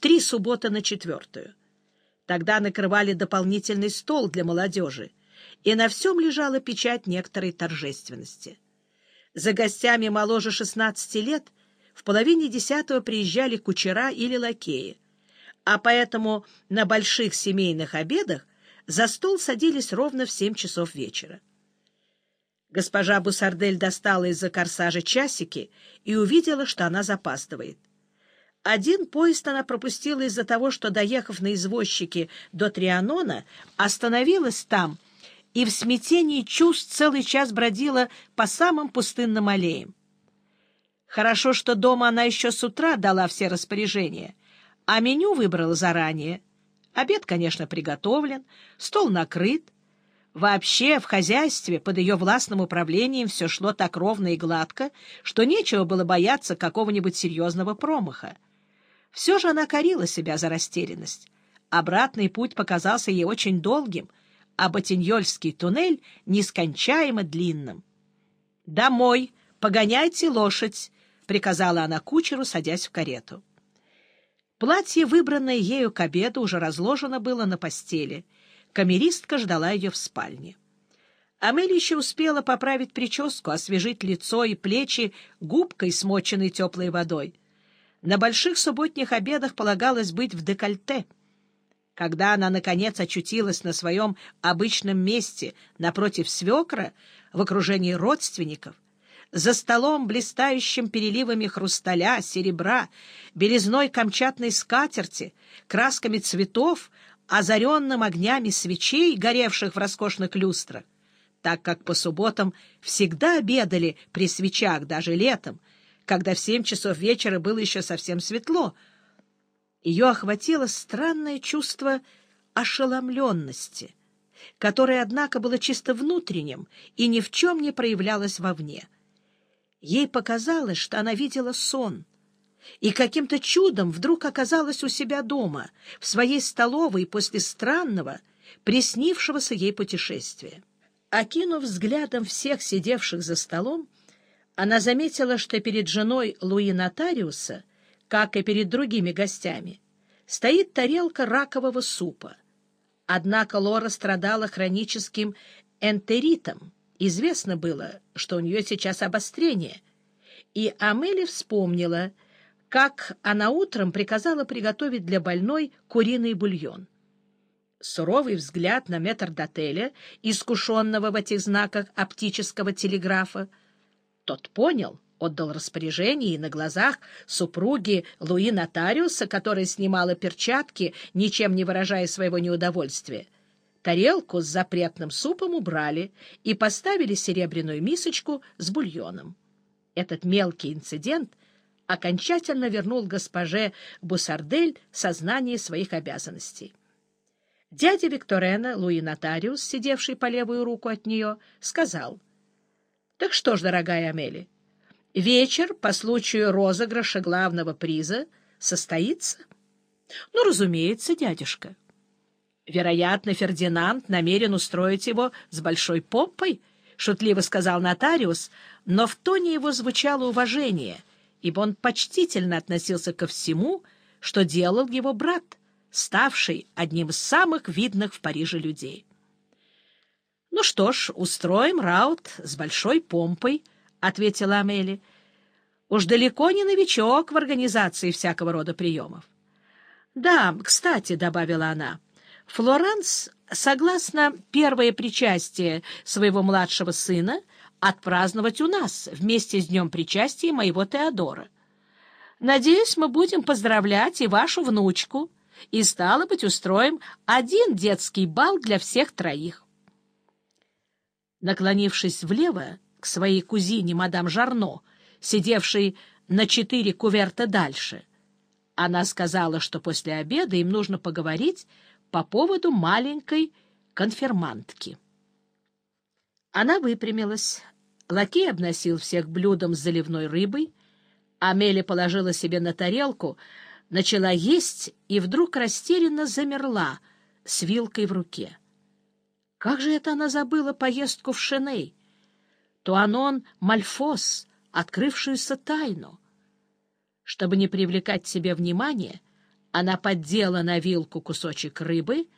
три субботы на четвертую. Тогда накрывали дополнительный стол для молодежи, и на всем лежала печать некоторой торжественности. За гостями моложе 16 лет в половине десятого приезжали кучера или лакеи, а поэтому на больших семейных обедах за стол садились ровно в семь часов вечера. Госпожа Бусардель достала из-за корсажа часики и увидела, что она запаздывает. Один поезд она пропустила из-за того, что, доехав на извозчике до Трианона, остановилась там и в смятении чувств целый час бродила по самым пустынным аллеям. Хорошо, что дома она еще с утра дала все распоряжения, а меню выбрала заранее. Обед, конечно, приготовлен, стол накрыт. Вообще в хозяйстве под ее властным управлением все шло так ровно и гладко, что нечего было бояться какого-нибудь серьезного промаха. Все же она корила себя за растерянность. Обратный путь показался ей очень долгим, а Ботиньольский туннель — нескончаемо длинным. «Домой! Погоняйте лошадь!» — приказала она кучеру, садясь в карету. Платье, выбранное ею к обеду, уже разложено было на постели. Камеристка ждала ее в спальне. Амель еще успела поправить прическу, освежить лицо и плечи губкой, смоченной теплой водой. На больших субботних обедах полагалось быть в декольте. Когда она, наконец, очутилась на своем обычном месте напротив свекра, в окружении родственников, за столом, блистающим переливами хрусталя, серебра, белизной камчатной скатерти, красками цветов, озаренным огнями свечей, горевших в роскошных люстрах, так как по субботам всегда обедали при свечах, даже летом, когда в семь часов вечера было еще совсем светло. Ее охватило странное чувство ошеломленности, которое, однако, было чисто внутренним и ни в чем не проявлялось вовне. Ей показалось, что она видела сон, и каким-то чудом вдруг оказалась у себя дома, в своей столовой после странного, приснившегося ей путешествия. Окинув взглядом всех сидевших за столом, она заметила, что перед женой Луи Нотариуса, как и перед другими гостями, стоит тарелка ракового супа. Однако Лора страдала хроническим энтеритом. Известно было, что у нее сейчас обострение. И Амели вспомнила, как она утром приказала приготовить для больной куриный бульон. Суровый взгляд на метрдотеля, искушенного в этих знаках оптического телеграфа, тот понял, отдал распоряжение, и на глазах супруги Луи Нотариуса, которая снимала перчатки, ничем не выражая своего неудовольствия, тарелку с запретным супом убрали и поставили серебряную мисочку с бульоном. Этот мелкий инцидент окончательно вернул госпоже Бусардель сознание своих обязанностей. Дядя Викторена, Луи Нотариус, сидевший по левую руку от нее, сказал — так что ж, дорогая Амели, вечер по случаю розыгрыша главного приза состоится? Ну, разумеется, дядюшка. Вероятно, Фердинанд намерен устроить его с большой помпой, шутливо сказал нотариус, но в тоне его звучало уважение, ибо он почтительно относился ко всему, что делал его брат, ставший одним из самых видных в Париже людей. — Ну что ж, устроим раут с большой помпой, — ответила Амели. — Уж далеко не новичок в организации всякого рода приемов. — Да, кстати, — добавила она, — Флоранс, согласно первое причастие своего младшего сына, отпраздновать у нас вместе с днем причастия моего Теодора. Надеюсь, мы будем поздравлять и вашу внучку, и, стало быть, устроим один детский бал для всех троих. Наклонившись влево к своей кузине мадам Жарно, сидевшей на четыре куверта дальше, она сказала, что после обеда им нужно поговорить по поводу маленькой конфермантки. Она выпрямилась. Лакей обносил всех блюдом с заливной рыбой. Амели положила себе на тарелку, начала есть и вдруг растерянно замерла с вилкой в руке. Как же это она забыла поездку в Шеней? Туанон Мальфос, открывшуюся тайну. Чтобы не привлекать к себе внимания, Она поддела на вилку кусочек рыбы —